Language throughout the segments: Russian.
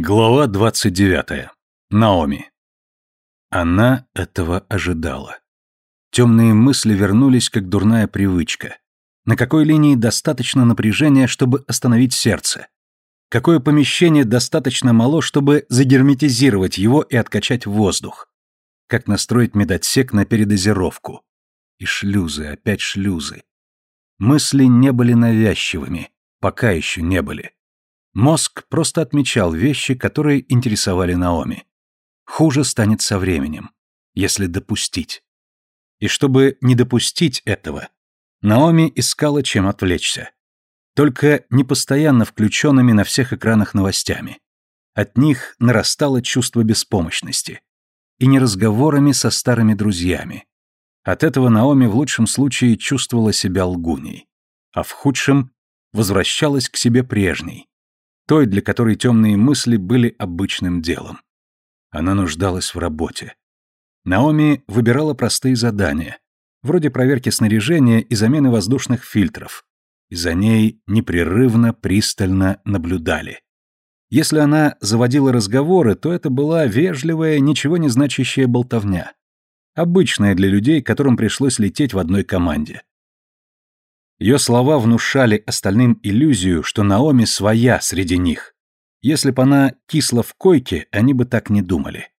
Глава 29. Наоми. Она этого ожидала. Темные мысли вернулись, как дурная привычка. На какой линии достаточно напряжения, чтобы остановить сердце? Какое помещение достаточно мало, чтобы загерметизировать его и откачать воздух? Как настроить медотсек на передозировку? И шлюзы, опять шлюзы. Мысли не были навязчивыми, пока еще не были. Мозг просто отмечал вещи, которые интересовали Наоми. Хуже станет со временем, если допустить. И чтобы не допустить этого, Наоми искала чем отвлечься. Только не постоянно включенными на всех экранах новостями. От них нарастало чувство беспомощности. И не разговорами со старыми друзьями. От этого Наоми в лучшем случае чувствовала себя лгуней, а в худшем возвращалась к себе прежней, той, для которой темные мысли были обычным делом. Она нуждалась в работе. Наоми выбирала простые задания, вроде проверки снаряжения и замены воздушных фильтров, и за ней непрерывно, пристально наблюдали. Если она заводила разговоры, то это была вежливая, ничего не значащая болтовня. Обычная для людей, которым пришлось лететь в одной команде. Ее слова внушали остальным иллюзию, что Наоми своя среди них. Если бы она кисла в койке, они бы так не думали.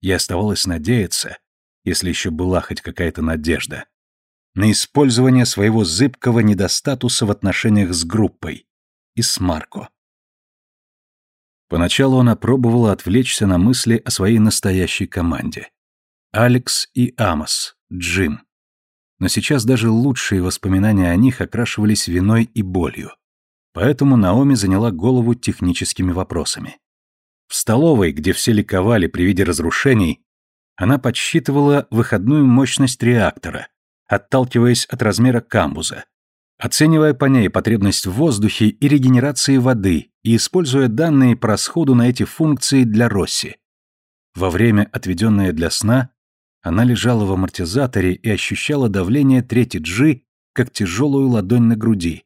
И оставалось надеяться, если еще была хоть какая-то надежда, на использование своего зыбкого недостатуса в отношениях с группой и с Марко. Поначалу она пробовала отвлечься на мысли о своей настоящей команде. Алекс и Амос, Джим но сейчас даже лучшие воспоминания о них окрашивались виной и болью. Поэтому Наоми заняла голову техническими вопросами. В столовой, где все ликовали при виде разрушений, она подсчитывала выходную мощность реактора, отталкиваясь от размера камбуза, оценивая по ней потребность в воздухе и регенерации воды и используя данные по расходу на эти функции для Росси. Во время, отведенное для сна, она лежала в амортизаторе и ощущала давление третьей G как тяжелую ладонь на груди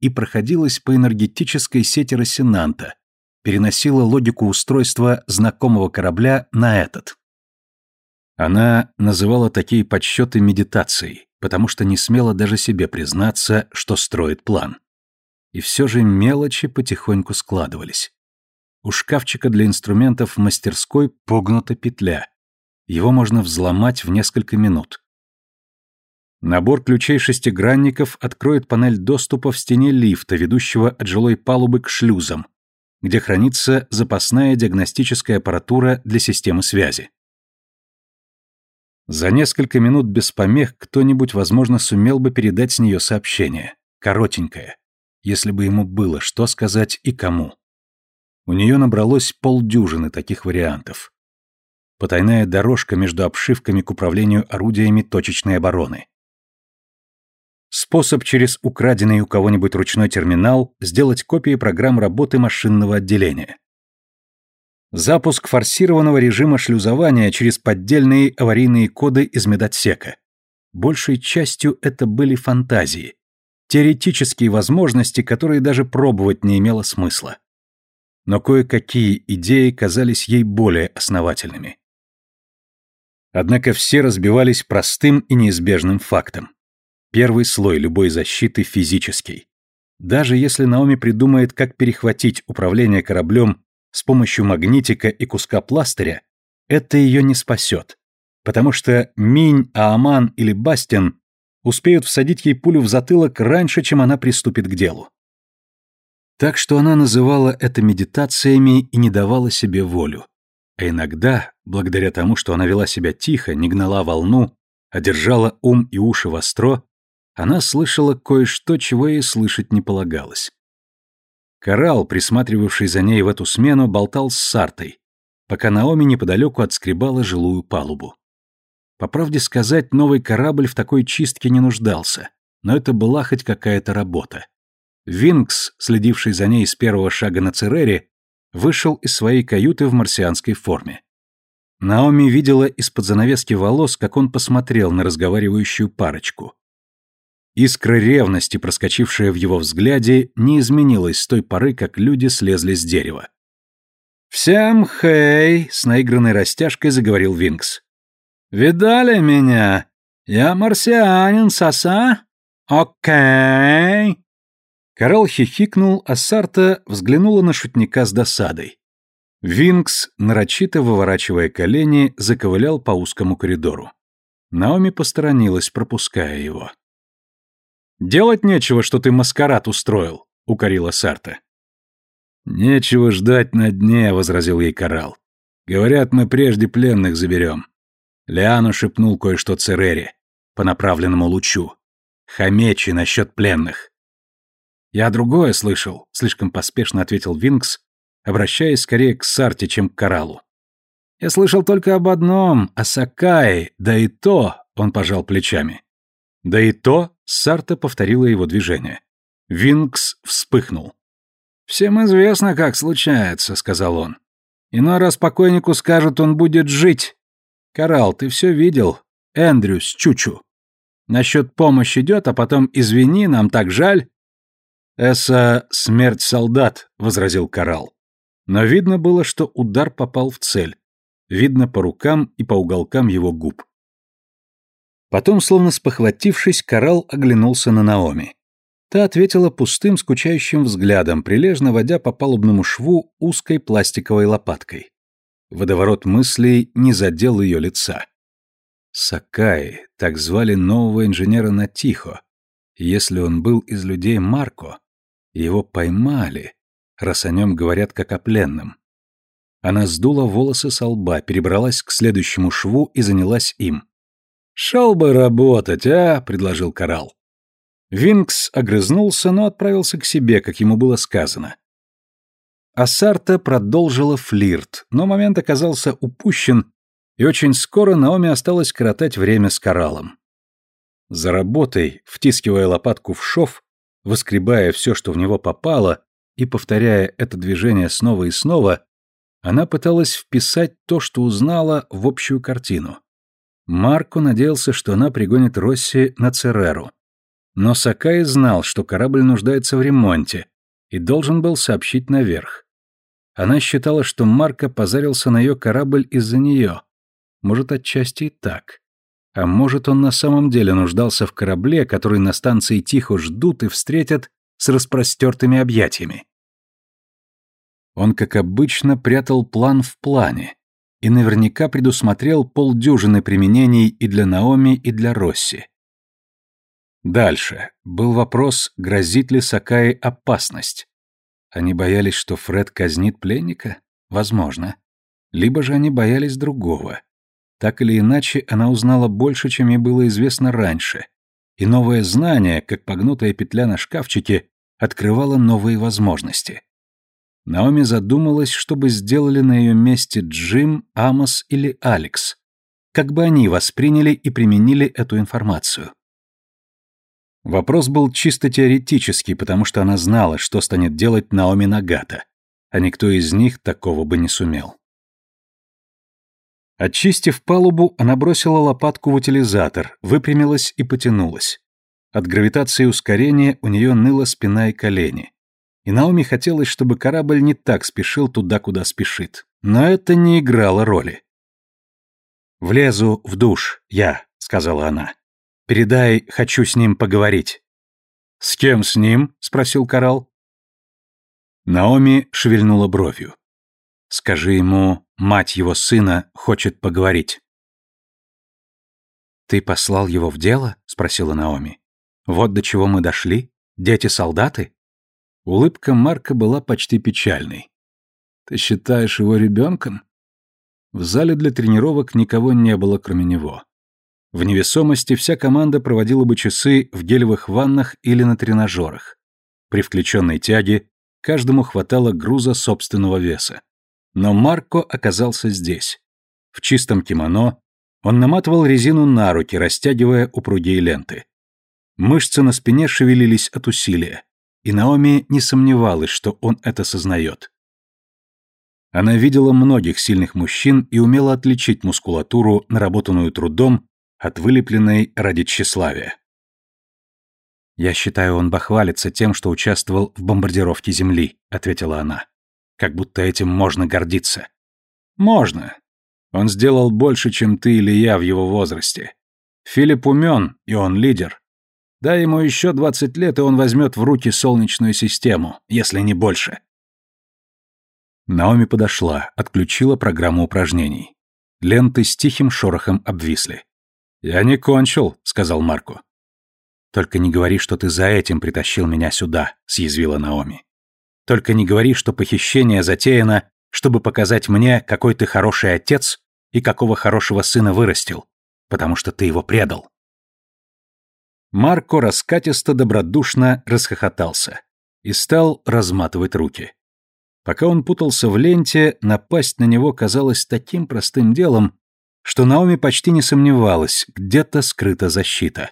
и проходилась по энергетической сети Рассенанта, переносила логику устройства знакомого корабля на этот. Она называла такие подсчеты медитацией, потому что не смела даже себе признаться, что строит план. И все же мелочи потихоньку складывались. У шкафчика для инструментов в мастерской погнута петля, его можно взломать в несколько минут. Набор ключей-шестигранников откроет панель доступа в стене лифта, ведущего от жилой палубы к шлюзам, где хранится запасная диагностическая аппаратура для системы связи. За несколько минут без помех кто-нибудь, возможно, сумел бы передать с нее сообщение, коротенькое, если бы ему было что сказать и кому. У нее набралось полдюжины таких вариантов потайная дорожка между обшивками к управлению орудиями точечной обороны. Способ через украденный у кого-нибудь ручной терминал сделать копии программ работы машинного отделения. Запуск форсированного режима шлюзования через поддельные аварийные коды из медотсека. Большей частью это были фантазии, теоретические возможности, которые даже пробовать не имело смысла. Но кое-какие идеи казались ей более основательными. Однако все разбивались простым и неизбежным фактом. Первый слой любой защиты физический. Даже если Наоми придумает, как перехватить управление кораблем с помощью магнитика и куска пластыря, это ее не спасет, потому что Минь, Ааман или Бастин успеют всадить ей пулю в затылок раньше, чем она приступит к делу. Так что она называла это медитациями и не давала себе волю. А иногда, благодаря тому, что она вела себя тихо, не гнала волну, а держала ум и уши востро, она слышала кое-что, чего ей слышать не полагалось. Коралл, присматривавший за ней в эту смену, болтал с Сартой, пока Наоми неподалеку отскребала жилую палубу. По правде сказать, новый корабль в такой чистке не нуждался, но это была хоть какая-то работа. Винкс, следивший за ней с первого шага на Церере, вышел из своей каюты в марсианской форме. Наоми видела из-под занавески волос, как он посмотрел на разговаривающую парочку. Искра ревности, проскочившая в его взгляде, не изменилась с той поры, как люди слезли с дерева. «Всем хей!» — с наигранной растяжкой заговорил Винкс. «Видали меня? Я марсианин, соса? Окей!» Коралл хихикнул, а Сарта взглянула на шутника с досадой. Винкс, нарочито выворачивая колени, заковылял по узкому коридору. Наоми посторонилась, пропуская его. «Делать нечего, что ты маскарад устроил», — укорила Сарта. «Нечего ждать на дне», — возразил ей Коралл. «Говорят, мы прежде пленных заберем». Лиану шепнул кое-что Церере по направленному лучу. «Хамечи насчет пленных». «Я другое слышал», — слишком поспешно ответил Винкс, обращаясь скорее к Сарте, чем к Кораллу. «Я слышал только об одном, о Сакае, да и то...» — он пожал плечами. «Да и то...» — Сарта повторила его движение. Винкс вспыхнул. «Всем известно, как случается», — сказал он. «Иной раз покойнику скажут, он будет жить. Коралл, ты все видел? Эндрюс, Чучу. Насчет помощи идет, а потом извини, нам так жаль. «Эса — смерть солдат», — возразил Коралл. Но видно было, что удар попал в цель. Видно по рукам и по уголкам его губ. Потом, словно спохватившись, Коралл оглянулся на Наоми. Та ответила пустым, скучающим взглядом, прилежно водя по палубному шву узкой пластиковой лопаткой. Водоворот мыслей не задел ее лица. Сакаи, так звали нового инженера на Тихо. Если он был из людей Марко, его поймали, раз о нем говорят как о пленном. Она сдула волосы со лба, перебралась к следующему шву и занялась им. «Шел бы работать, а?» — предложил Коралл. Винкс огрызнулся, но отправился к себе, как ему было сказано. Асарта продолжила флирт, но момент оказался упущен, и очень скоро Наоми осталось коротать время с кораллом. За работой, втискивая лопатку в шов, Воскребая все, что в него попало, и повторяя это движение снова и снова, она пыталась вписать то, что узнала, в общую картину. Марко надеялся, что она пригонит Росси на Цереру. Но Сакай знал, что корабль нуждается в ремонте, и должен был сообщить наверх. Она считала, что Марко позарился на ее корабль из-за нее. Может, отчасти и так. А может, он на самом деле нуждался в корабле, который на станции тихо ждут и встретят с распростертыми объятиями. Он, как обычно, прятал план в плане и наверняка предусмотрел полдюжины применений и для Наоми, и для Росси. Дальше был вопрос, грозит ли Сакаи опасность. Они боялись, что Фред казнит пленника? Возможно. Либо же они боялись другого. Так или иначе, она узнала больше, чем ей было известно раньше, и новое знание, как погнутая петля на шкафчике, открывало новые возможности. Наоми задумалась, что бы сделали на ее месте Джим, Амос или Алекс. Как бы они восприняли и применили эту информацию. Вопрос был чисто теоретический, потому что она знала, что станет делать Наоми Нагата, а никто из них такого бы не сумел. Очистив палубу, она бросила лопатку в утилизатор, выпрямилась и потянулась. От гравитации ускорения у нее ныла спина и колени. И Наоми хотелось, чтобы корабль не так спешил туда, куда спешит. Но это не играло роли. «Влезу в душ, я», — сказала она. «Передай, хочу с ним поговорить». «С кем с ним?» — спросил Коралл. Наоми шевельнула бровью. «Скажи ему, Мать его сына хочет поговорить. «Ты послал его в дело?» — спросила Наоми. «Вот до чего мы дошли? Дети-солдаты?» Улыбка Марка была почти печальной. «Ты считаешь его ребенком?» В зале для тренировок никого не было, кроме него. В невесомости вся команда проводила бы часы в гелевых ваннах или на тренажерах. При включенной тяге каждому хватало груза собственного веса. Но Марко оказался здесь. В чистом кимоно он наматывал резину на руки, растягивая упругие ленты. Мышцы на спине шевелились от усилия, и Наоми не сомневалась, что он это сознает. Она видела многих сильных мужчин и умела отличить мускулатуру, наработанную трудом, от вылепленной ради тщеславия. «Я считаю, он бахвалится тем, что участвовал в бомбардировке Земли», — ответила она. Как будто этим можно гордиться. Можно. Он сделал больше, чем ты или я в его возрасте. Филипп умен, и он лидер. Дай ему еще двадцать лет, и он возьмет в руки Солнечную систему, если не больше. Наоми подошла, отключила программу упражнений. Ленты с тихим шорохом обвисли. «Я не кончил», — сказал Марку. «Только не говори, что ты за этим притащил меня сюда», — съязвила Наоми. «Только не говори, что похищение затеяно, чтобы показать мне, какой ты хороший отец и какого хорошего сына вырастил, потому что ты его предал». Марко раскатисто добродушно расхохотался и стал разматывать руки. Пока он путался в ленте, напасть на него казалось таким простым делом, что Наоми почти не сомневалась, где-то скрыта защита.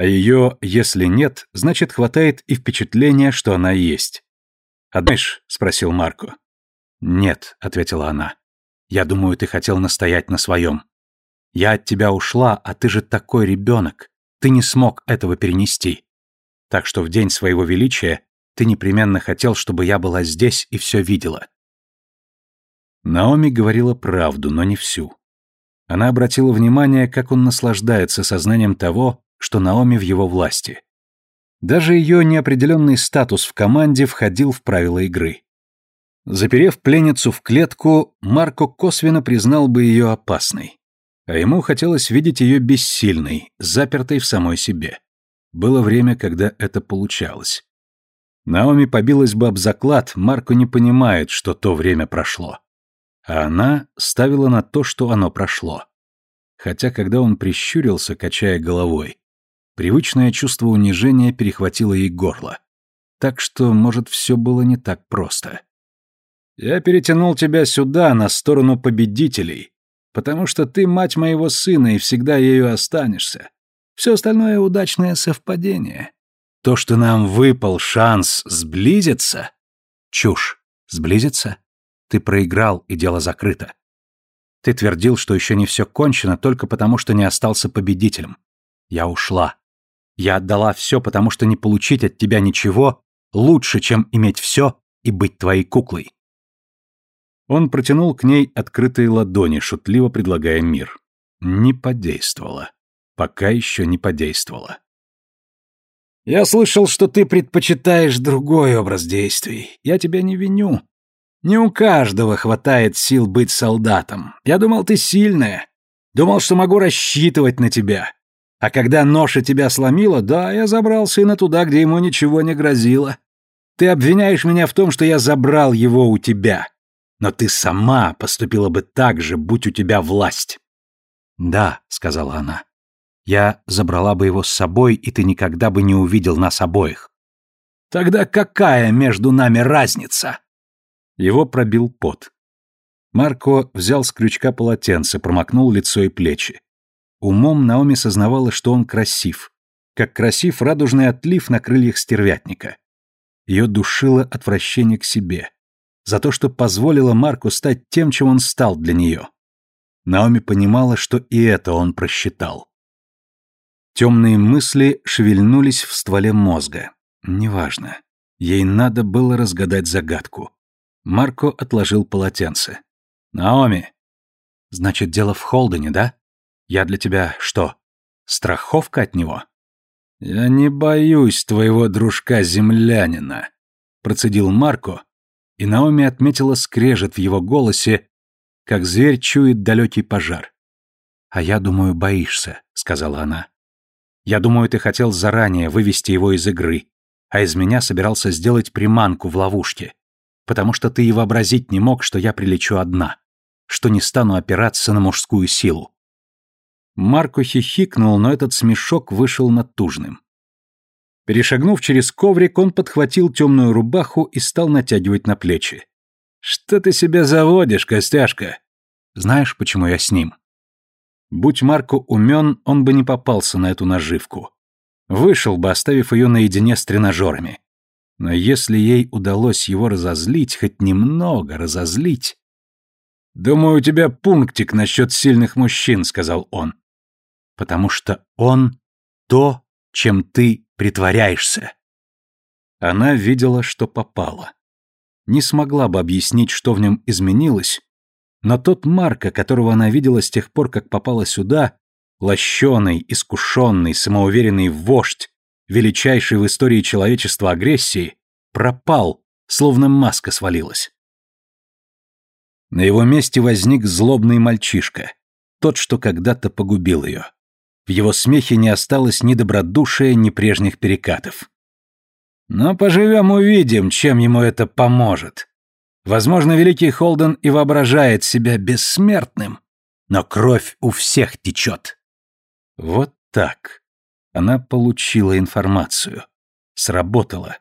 А ее, если нет, значит, хватает и впечатления, что она есть. «Однаешь?» — спросил Марко. «Нет», — ответила она. «Я думаю, ты хотел настоять на своем. Я от тебя ушла, а ты же такой ребенок. Ты не смог этого перенести. Так что в день своего величия ты непременно хотел, чтобы я была здесь и все видела. Наоми говорила правду, но не всю. Она обратила внимание, как он наслаждается сознанием того, что Наоми в его власти. Даже ее неопределенный статус в команде входил в правила игры. Заперев пленницу в клетку, Марко косвенно признал бы ее опасной. А ему хотелось видеть ее бессильной, запертой в самой себе. Было время, когда это получалось. Наоми побилась бы об заклад, Марко не понимает, что то время прошло. А она ставила на то, что оно прошло. Хотя, когда он прищурился, качая головой, привычное чувство унижения перехватило ей горло. Так что, может, все было не так просто. «Я перетянул тебя сюда, на сторону победителей, потому что ты мать моего сына и всегда ею останешься. Все остальное — удачное совпадение. То, что нам выпал шанс сблизиться... Чушь. Сблизиться? Ты проиграл, и дело закрыто. Ты твердил, что еще не все кончено, только потому, что не остался победителем. Я ушла. Я отдала все, потому что не получить от тебя ничего лучше, чем иметь все и быть твоей куклой. Он протянул к ней открытые ладони, шутливо предлагая мир. Не подействовало. Пока еще не подействовало. Я слышал, что ты предпочитаешь другой образ действий. Я тебя не виню. Не у каждого хватает сил быть солдатом. Я думал, ты сильная. Думал, что могу рассчитывать на тебя. А когда ноша тебя сломила, да, я забрал сына туда, где ему ничего не грозило. Ты обвиняешь меня в том, что я забрал его у тебя. Но ты сама поступила бы так же, будь у тебя власть. Да, сказала она. Я забрала бы его с собой, и ты никогда бы не увидел нас обоих. Тогда какая между нами разница? Его пробил пот. Марко взял с крючка полотенце, промокнул лицо и плечи. Умом Наоми сознавала, что он красив, как красив радужный отлив на крыльях стервятника. Ее душило отвращение к себе, за то, что позволило Марку стать тем, чем он стал для нее. Наоми понимала, что и это он просчитал. Темные мысли шевельнулись в стволе мозга. Неважно. Ей надо было разгадать загадку. Марко отложил полотенце. «Наоми!» «Значит, дело в Холдене, да? Я для тебя что, страховка от него?» «Я не боюсь твоего дружка-землянина», — процедил Марко, и Наоми отметила скрежет в его голосе, как зверь чует далекий пожар. «А я думаю, боишься», — сказала она. Я думаю, ты хотел заранее вывести его из игры, а из меня собирался сделать приманку в ловушке, потому что ты и вообразить не мог, что я прилечу одна, что не стану опираться на мужскую силу. Марко хихикнул, но этот смешок вышел натужным. Перешагнув через коврик, он подхватил темную рубаху и стал натягивать на плечи. «Что ты себя заводишь, Костяшка?» «Знаешь, почему я с ним?» Будь Марко умен, он бы не попался на эту наживку. Вышел бы, оставив ее наедине с тренажерами. Но если ей удалось его разозлить, хоть немного разозлить... «Думаю, у тебя пунктик насчет сильных мужчин», — сказал он. «Потому что он то, чем ты притворяешься». Она видела, что попала. не смогла бы объяснить, что в нем изменилось, но тот Марка, которого она видела с тех пор, как попала сюда, лощеный, искушенный, самоуверенный вождь, величайший в истории человечества агрессии, пропал, словно маска свалилась. На его месте возник злобный мальчишка, тот, что когда-то погубил ее. В его смехе не осталось ни добродушия, ни прежних перекатов. Но поживем увидим, чем ему это поможет. Возможно, великий Холден и воображает себя бессмертным, но кровь у всех течет. Вот так. Она получила информацию. Сработала.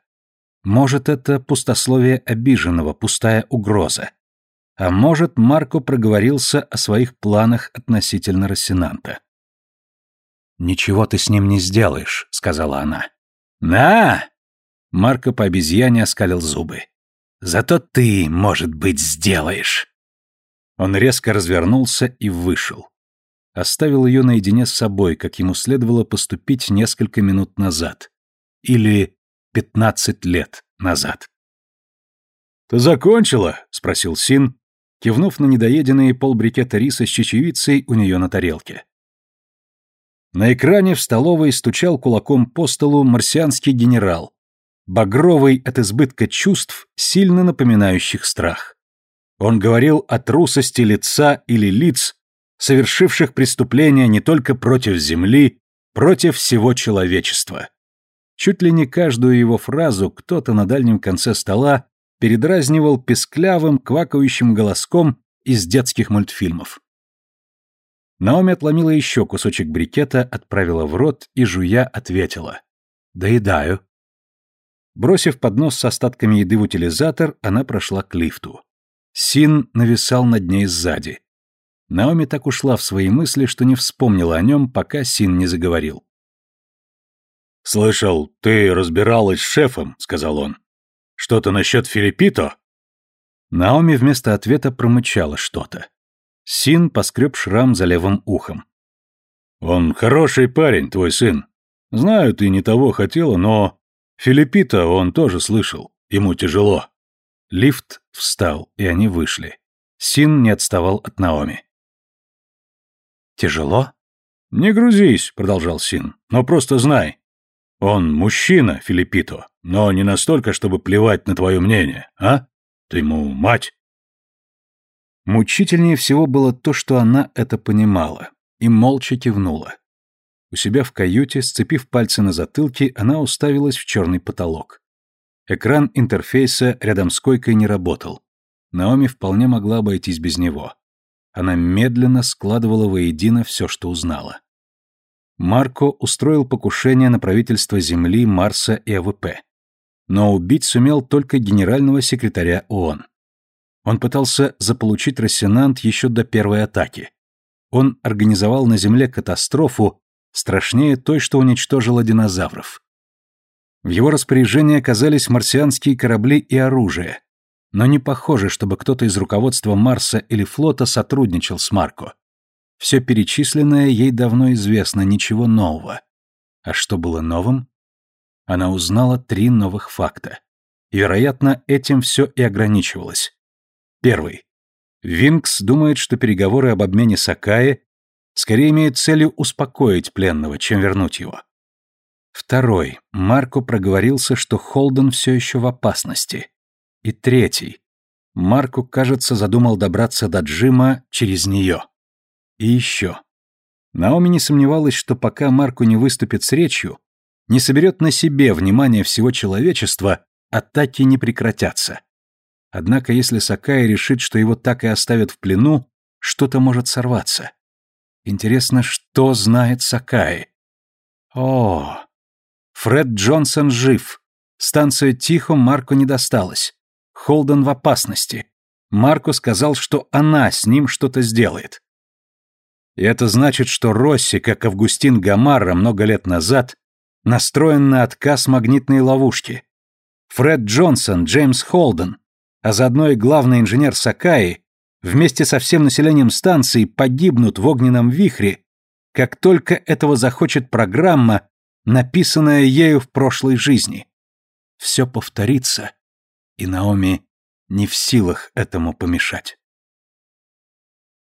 Может, это пустословие обиженного, пустая угроза. А может, Марко проговорился о своих планах относительно Рассенанта. «Ничего ты с ним не сделаешь», — сказала она. «На!» Марко по обезьяне оскалил зубы. «Зато ты, может быть, сделаешь». Он резко развернулся и вышел. Оставил ее наедине с собой, как ему следовало поступить несколько минут назад. Или пятнадцать лет назад. «Ты закончила?» — спросил Син, кивнув на недоеденные полбрикета риса с чечевицей у нее на тарелке. На экране в столовой стучал кулаком по столу марсианский генерал, багровый от избытка чувств, сильно напоминающих страх. Он говорил о трусости лица или лиц, совершивших преступления не только против Земли, против всего человечества. Чуть ли не каждую его фразу кто-то на дальнем конце стола передразнивал песклявым, квакающим голоском из детских мультфильмов. Наоми отломила еще кусочек брикета, отправила в рот и, жуя, ответила. «Доедаю». Бросив поднос с остатками еды в утилизатор, она прошла к лифту. Син нависал над ней сзади. Наоми так ушла в свои мысли, что не вспомнила о нем, пока Син не заговорил. «Слышал, ты разбиралась с шефом», — сказал он. «Что-то насчет Филиппито?» Наоми вместо ответа промычала что-то. Син поскреб шрам за левым ухом. «Он хороший парень, твой сын. Знаю, ты не того хотела, но... Филиппито он тоже слышал. Ему тяжело». Лифт встал, и они вышли. Син не отставал от Наоми. «Тяжело?» «Не грузись», — продолжал Син, — «но просто знай. Он мужчина, Филиппито, но не настолько, чтобы плевать на твое мнение, а? Ты ему мать». Мучительнее всего было то, что она это понимала, и молча кивнула. У себя в каюте, сцепив пальцы на затылке, она уставилась в черный потолок. Экран интерфейса рядом с койкой не работал. Наоми вполне могла обойтись без него. Она медленно складывала воедино все, что узнала. Марко устроил покушение на правительство Земли, Марса и АВП. Но убить сумел только генерального секретаря ООН. Он пытался заполучить Росинант еще до первой атаки. Он организовал на Земле катастрофу, страшнее той, что уничтожила динозавров. В его распоряжении оказались марсианские корабли и оружие, но не похоже, чтобы кто-то из руководства Марса или флота сотрудничал с Марко. Все перечисленное ей давно известно, ничего нового. А что было новым? Она узнала три новых факта. И, вероятно, этим все и ограничивалось. Первый. Винкс думает, что переговоры об обмене Сакаи скорее имеют целью успокоить пленного, чем вернуть его. Второй. Марко проговорился, что Холден все еще в опасности. И третий. Марку, кажется, задумал добраться до Джима через нее. И еще. Наоми не сомневалась, что пока Марку не выступит с речью, не соберет на себе внимание всего человечества, атаки не прекратятся. Однако если Сакай решит, что его так и оставят в плену, что-то может сорваться. Интересно, что знает Сакай? О, Фред Джонсон жив. Станция Тихо Марку не досталась. Холден в опасности. Марко сказал, что она с ним что-то сделает. И это значит, что Росси, как Августин Гамарра много лет назад, настроен на отказ магнитной ловушки. Фред Джонсон, Джеймс Холден, а заодно и главный инженер Сакаи, вместе со всем населением станции погибнут в огненном вихре, как только этого захочет программа, написанная ею в прошлой жизни. Все повторится, и Наоми не в силах этому помешать.